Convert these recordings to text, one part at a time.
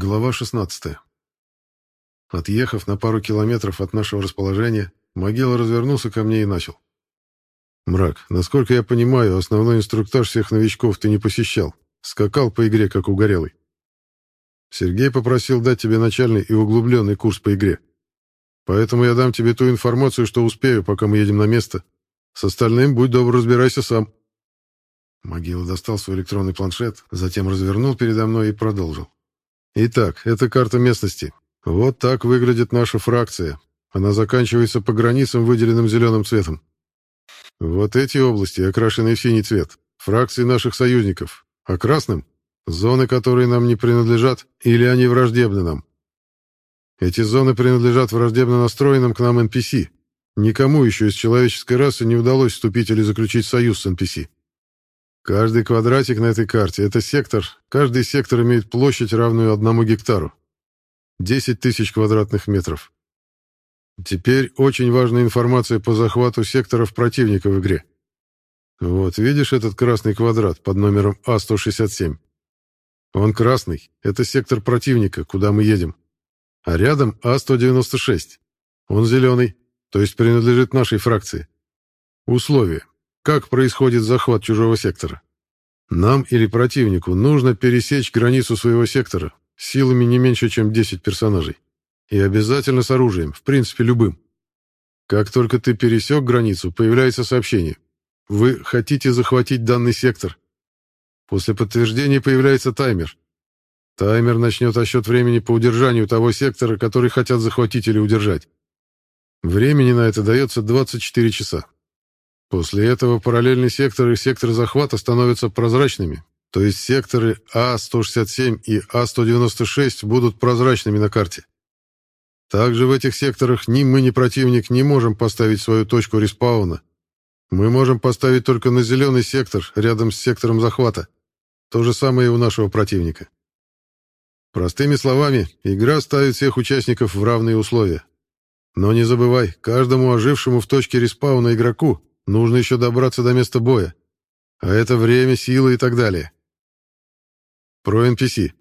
Глава 16. Отъехав на пару километров от нашего расположения, могила развернулся ко мне и начал. «Мрак, насколько я понимаю, основной инструктаж всех новичков ты не посещал. Скакал по игре, как угорелый. Сергей попросил дать тебе начальный и углубленный курс по игре. Поэтому я дам тебе ту информацию, что успею, пока мы едем на место. С остальным будь добр, разбирайся сам». Могила достал свой электронный планшет, затем развернул передо мной и продолжил. Итак, это карта местности. Вот так выглядит наша фракция. Она заканчивается по границам, выделенным зеленым цветом. Вот эти области окрашены в синий цвет. Фракции наших союзников. А красным — зоны, которые нам не принадлежат, или они враждебны нам. Эти зоны принадлежат враждебно настроенным к нам NPC. Никому еще из человеческой расы не удалось вступить или заключить союз с NPC. Каждый квадратик на этой карте — это сектор. Каждый сектор имеет площадь, равную одному гектару. 10 тысяч квадратных метров. Теперь очень важная информация по захвату секторов противника в игре. Вот, видишь этот красный квадрат под номером А-167? Он красный. Это сектор противника, куда мы едем. А рядом А-196. Он зеленый, то есть принадлежит нашей фракции. Условия. Как происходит захват чужого сектора? Нам или противнику нужно пересечь границу своего сектора силами не меньше, чем 10 персонажей. И обязательно с оружием, в принципе, любым. Как только ты пересек границу, появляется сообщение. Вы хотите захватить данный сектор. После подтверждения появляется таймер. Таймер начнет отсчет времени по удержанию того сектора, который хотят захватить или удержать. Времени на это дается 24 часа. После этого параллельный сектор и сектор захвата становятся прозрачными, то есть секторы А-167 и А-196 будут прозрачными на карте. Также в этих секторах ни мы, ни противник не можем поставить свою точку респауна. Мы можем поставить только на зеленый сектор, рядом с сектором захвата. То же самое и у нашего противника. Простыми словами, игра ставит всех участников в равные условия. Но не забывай, каждому ожившему в точке респауна игроку Нужно еще добраться до места боя. А это время, силы и так далее. Про NPC.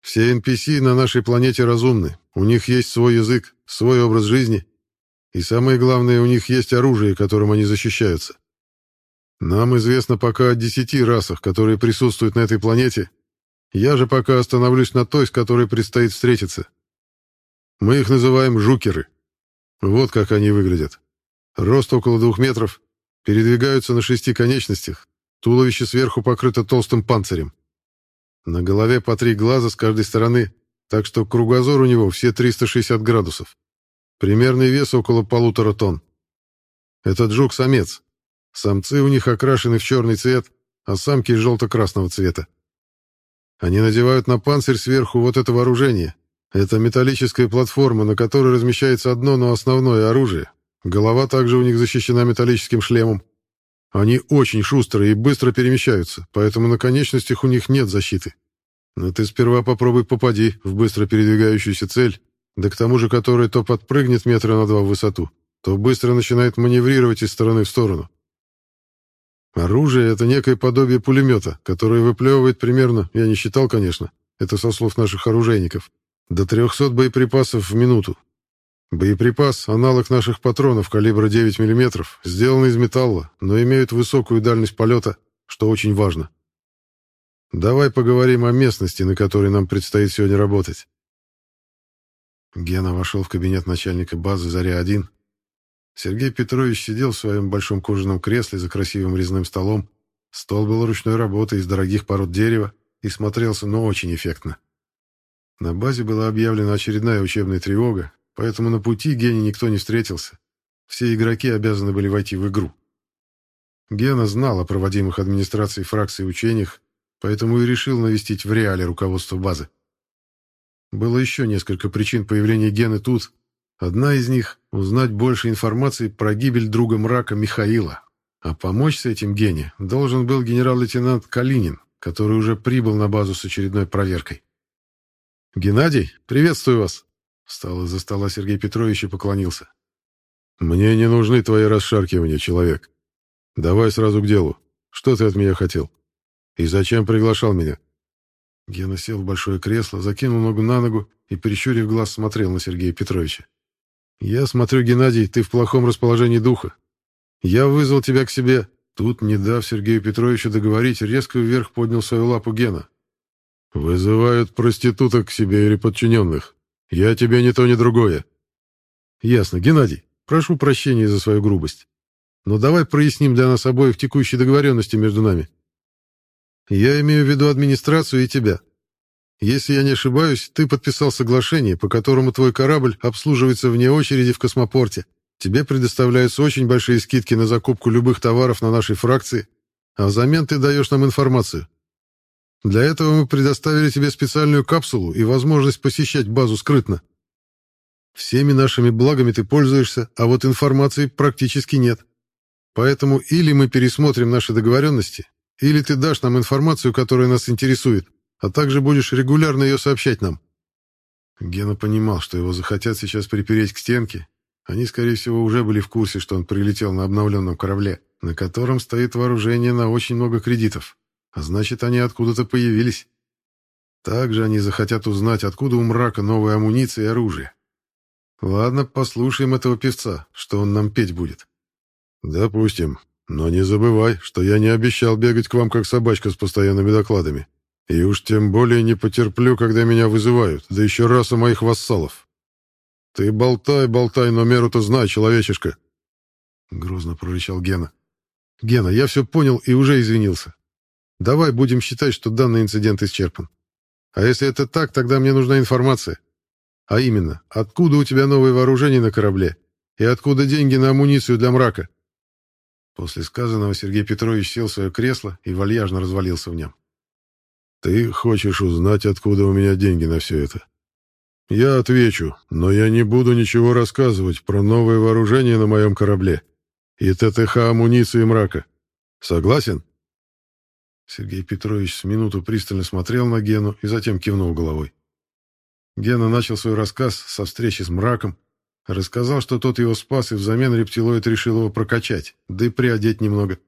Все NPC на нашей планете разумны. У них есть свой язык, свой образ жизни. И самое главное, у них есть оружие, которым они защищаются. Нам известно пока о десяти расах, которые присутствуют на этой планете. Я же пока остановлюсь на той, с которой предстоит встретиться. Мы их называем жукеры. Вот как они выглядят. Рост около двух метров, передвигаются на шести конечностях, туловище сверху покрыто толстым панцирем. На голове по три глаза с каждой стороны, так что кругозор у него все 360 градусов. Примерный вес около полутора тонн. Этот жук-самец. Самцы у них окрашены в черный цвет, а самки желто-красного цвета. Они надевают на панцирь сверху вот это вооружение. Это металлическая платформа, на которой размещается одно, но основное оружие, Голова также у них защищена металлическим шлемом. Они очень шустрые и быстро перемещаются, поэтому на конечностях у них нет защиты. Но ты сперва попробуй попади в быстро передвигающуюся цель, да к тому же которая то подпрыгнет метра на два в высоту, то быстро начинает маневрировать из стороны в сторону. Оружие — это некое подобие пулемета, которое выплевывает примерно, я не считал, конечно, это со слов наших оружейников, до 300 боеприпасов в минуту, Боеприпас — аналог наших патронов калибра 9 мм, сделаны из металла, но имеют высокую дальность полета, что очень важно. Давай поговорим о местности, на которой нам предстоит сегодня работать. Гена вошел в кабинет начальника базы «Заря-1». Сергей Петрович сидел в своем большом кожаном кресле за красивым резным столом. Стол был ручной работы из дорогих пород дерева и смотрелся, но очень эффектно. На базе была объявлена очередная учебная тревога, Поэтому на пути Гене никто не встретился. Все игроки обязаны были войти в игру. Гена знал о проводимых администрацией фракций учениях, поэтому и решил навестить в реале руководство базы. Было еще несколько причин появления Гены тут. Одна из них — узнать больше информации про гибель друга мрака Михаила. А помочь с этим Гене должен был генерал-лейтенант Калинин, который уже прибыл на базу с очередной проверкой. «Геннадий, приветствую вас!» Встал из-за стола Сергей Петрович и поклонился. «Мне не нужны твои расшаркивания, человек. Давай сразу к делу. Что ты от меня хотел? И зачем приглашал меня?» Гена сел в большое кресло, закинул ногу на ногу и, перещурив глаз, смотрел на Сергея Петровича. «Я смотрю, Геннадий, ты в плохом расположении духа. Я вызвал тебя к себе». Тут, не дав Сергею Петровичу договорить, резко вверх поднял свою лапу Гена. «Вызывают проституток к себе или подчиненных. Я тебе ни то, ни другое». «Ясно, Геннадий, прошу прощения за свою грубость. Но давай проясним для нас обоих текущие договоренности между нами. Я имею в виду администрацию и тебя. Если я не ошибаюсь, ты подписал соглашение, по которому твой корабль обслуживается вне очереди в космопорте. Тебе предоставляются очень большие скидки на закупку любых товаров на нашей фракции, а взамен ты даешь нам информацию. Для этого мы предоставили тебе специальную капсулу и возможность посещать базу скрытно. Всеми нашими благами ты пользуешься, а вот информации практически нет. Поэтому или мы пересмотрим наши договоренности, или ты дашь нам информацию, которая нас интересует, а также будешь регулярно ее сообщать нам». Гена понимал, что его захотят сейчас припереть к стенке. Они, скорее всего, уже были в курсе, что он прилетел на обновленном корабле, на котором стоит вооружение на очень много кредитов. А значит, они откуда-то появились. Также они захотят узнать, откуда у мрака новая амуниция и оружие. Ладно, послушаем этого певца, что он нам петь будет. «Допустим. Но не забывай, что я не обещал бегать к вам как собачка с постоянными докладами. И уж тем более не потерплю, когда меня вызывают, да еще раз у моих вассалов. Ты болтай, болтай, но меру-то знай, человечишка!» Грозно прорычал Гена. «Гена, я все понял и уже извинился. Давай будем считать, что данный инцидент исчерпан. А если это так, тогда мне нужна информация. А именно, откуда у тебя новое вооружение на корабле? И откуда деньги на амуницию для мрака?» После сказанного Сергей Петрович сел в свое кресло и вальяжно развалился в нем. «Ты хочешь узнать, откуда у меня деньги на все это?» «Я отвечу, но я не буду ничего рассказывать про новое вооружение на моем корабле и ТТХ амуниции мрака. Согласен?» Сергей Петрович с минуту пристально смотрел на Гену и затем кивнул головой. Гена начал свой рассказ со встречи с мраком, Рассказал, что тот его спас, и взамен рептилоид решил его прокачать, да и приодеть немного.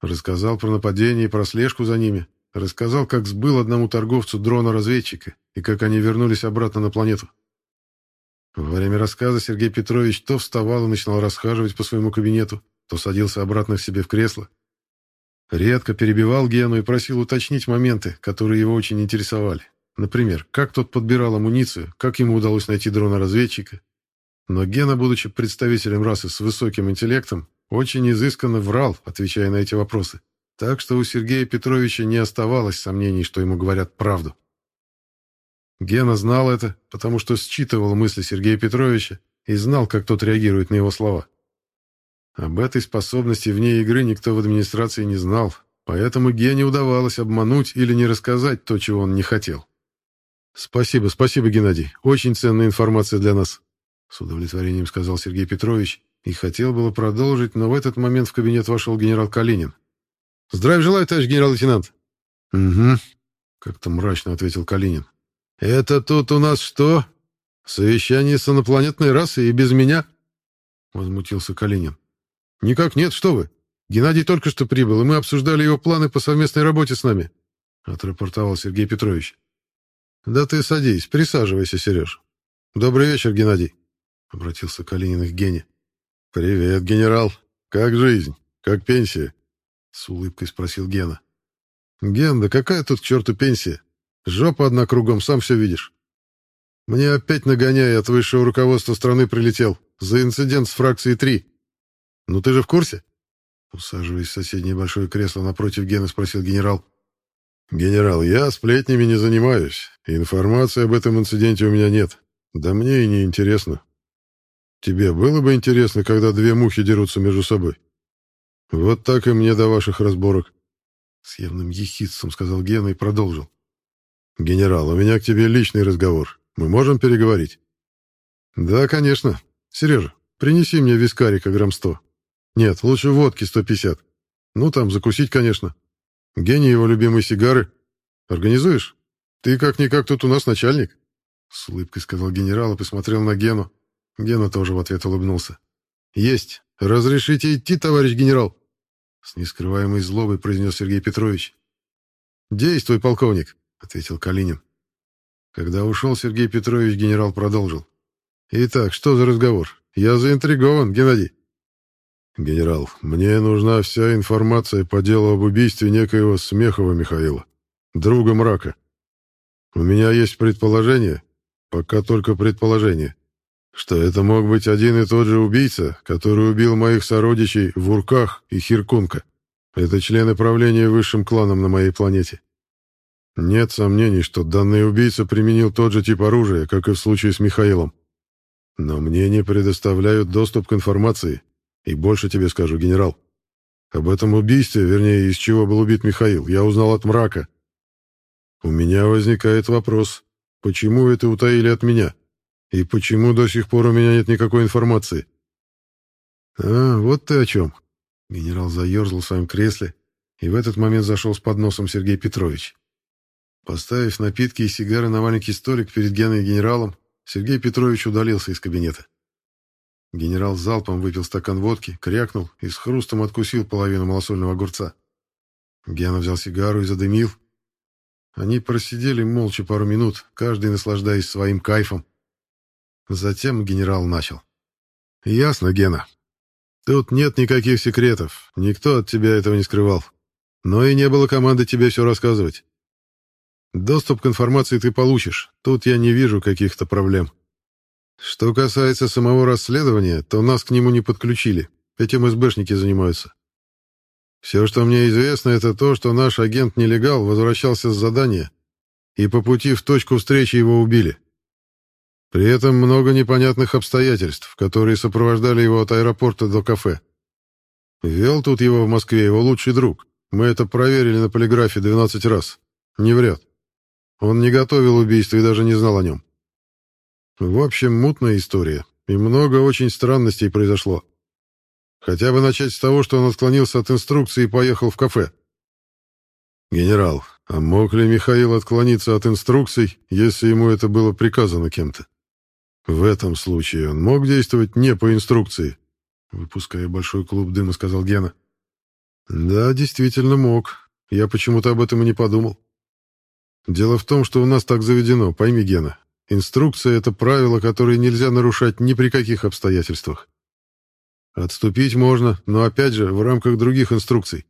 Рассказал про нападение и про слежку за ними. Рассказал, как сбыл одному торговцу дрона-разведчика и как они вернулись обратно на планету. Во время рассказа Сергей Петрович то вставал и начинал расхаживать по своему кабинету, то садился обратно к себе в кресло. Редко перебивал Гену и просил уточнить моменты, которые его очень интересовали. Например, как тот подбирал амуницию, как ему удалось найти дрона-разведчика, но Гена, будучи представителем расы с высоким интеллектом, очень изысканно врал, отвечая на эти вопросы. Так что у Сергея Петровича не оставалось сомнений, что ему говорят правду. Гена знал это, потому что считывал мысли Сергея Петровича и знал, как тот реагирует на его слова. Об этой способности вне игры никто в администрации не знал, поэтому Гене удавалось обмануть или не рассказать то, чего он не хотел. «Спасибо, спасибо, Геннадий. Очень ценная информация для нас», с удовлетворением сказал Сергей Петрович и хотел было продолжить, но в этот момент в кабинет вошел генерал Калинин. «Здравия желаю, товарищ генерал-лейтенант!» «Угу», — как-то мрачно ответил Калинин. «Это тут у нас что? Совещание с инопланетной расой и без меня?» — возмутился Калинин. «Никак нет, что вы. Геннадий только что прибыл, и мы обсуждали его планы по совместной работе с нами», — отрапортовал Сергей Петрович. «Да ты садись, присаживайся, Сереж. Добрый вечер, Геннадий». — обратился Калинин к Гене. «Привет, генерал. Как жизнь? Как пенсия?» — с улыбкой спросил Гена. «Ген, да какая тут к черту пенсия? Жопа одна кругом, сам все видишь. Мне опять нагоняя от высшего руководства страны прилетел за инцидент с фракцией 3. Ну ты же в курсе?» Усаживаясь в соседнее большое кресло напротив Гена, спросил генерал. «Генерал, я сплетнями не занимаюсь. Информации об этом инциденте у меня нет. Да мне и не интересно. Тебе было бы интересно, когда две мухи дерутся между собой? Вот так и мне до ваших разборок. С явным ехидством сказал Гена и продолжил. Генерал, у меня к тебе личный разговор. Мы можем переговорить? Да, конечно. Сережа, принеси мне вискарика грамм сто. Нет, лучше водки 150. Ну, там, закусить, конечно. Гений его любимые сигары. Организуешь? Ты как-никак тут у нас начальник. С улыбкой сказал генерал и посмотрел на Гену. Гена тоже в ответ улыбнулся. «Есть. Разрешите идти, товарищ генерал?» С нескрываемой злобой произнес Сергей Петрович. «Действуй, полковник. ответил Калинин. Когда ушел Сергей Петрович, генерал продолжил. Итак, что за разговор? Я заинтригован, Геннадий. Генерал, мне нужна вся информация по делу об убийстве некоего Смехова Михаила, друга мрака. У меня есть предположение, пока только предположение, что это мог быть один и тот же убийца, который убил моих сородичей в Урках и Хиркунка. Это члены правления высшим кланом на моей планете. Нет сомнений, что данный убийца применил тот же тип оружия, как и в случае с Михаилом. Но мне не предоставляют доступ к информации. И больше тебе скажу, генерал. Об этом убийстве, вернее, из чего был убит Михаил, я узнал от мрака. У меня возникает вопрос, почему это утаили от меня? И почему до сих пор у меня нет никакой информации? А, вот ты о чем. Генерал заерзал в своем кресле, и в этот момент зашел с подносом Сергей Петрович. Поставив напитки и сигары на маленький столик перед Геной генералом, Сергей Петрович удалился из кабинета. Генерал залпом выпил стакан водки, крякнул и с хрустом откусил половину малосольного огурца. Гена взял сигару и задымил. Они просидели молча пару минут, каждый наслаждаясь своим кайфом. Затем генерал начал. «Ясно, Гена. Тут нет никаких секретов, никто от тебя этого не скрывал. Но и не было команды тебе все рассказывать. Доступ к информации ты получишь, тут я не вижу каких-то проблем. Что касается самого расследования, то нас к нему не подключили, этим СБшники занимаются. Все, что мне известно, это то, что наш агент-нелегал возвращался с задания, и по пути в точку встречи его убили. При этом много непонятных обстоятельств, которые сопровождали его от аэропорта до кафе. Вел тут его в Москве его лучший друг. Мы это проверили на полиграфе 12 раз. Не врет. Он не готовил убийство и даже не знал о нем. В общем, мутная история, и много очень странностей произошло. Хотя бы начать с того, что он отклонился от инструкции и поехал в кафе. «Генерал, а мог ли Михаил отклониться от инструкций, если ему это было приказано кем-то?» В этом случае он мог действовать не по инструкции, выпуская большой клуб дыма, сказал Гена. Да, действительно мог. Я почему-то об этом и не подумал. Дело в том, что у нас так заведено, пойми, Гена. Инструкция — это правило, которое нельзя нарушать ни при каких обстоятельствах. Отступить можно, но опять же в рамках других инструкций.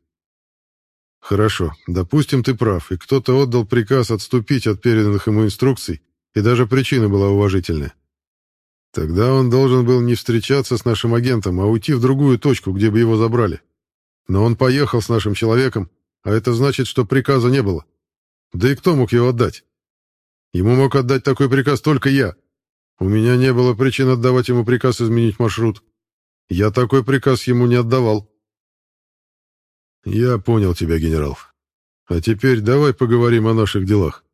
Хорошо, допустим, ты прав, и кто-то отдал приказ отступить от переданных ему инструкций, и даже причина была уважительная. Тогда он должен был не встречаться с нашим агентом, а уйти в другую точку, где бы его забрали. Но он поехал с нашим человеком, а это значит, что приказа не было. Да и кто мог его отдать? Ему мог отдать такой приказ только я. У меня не было причин отдавать ему приказ изменить маршрут. Я такой приказ ему не отдавал. Я понял тебя, генерал. А теперь давай поговорим о наших делах.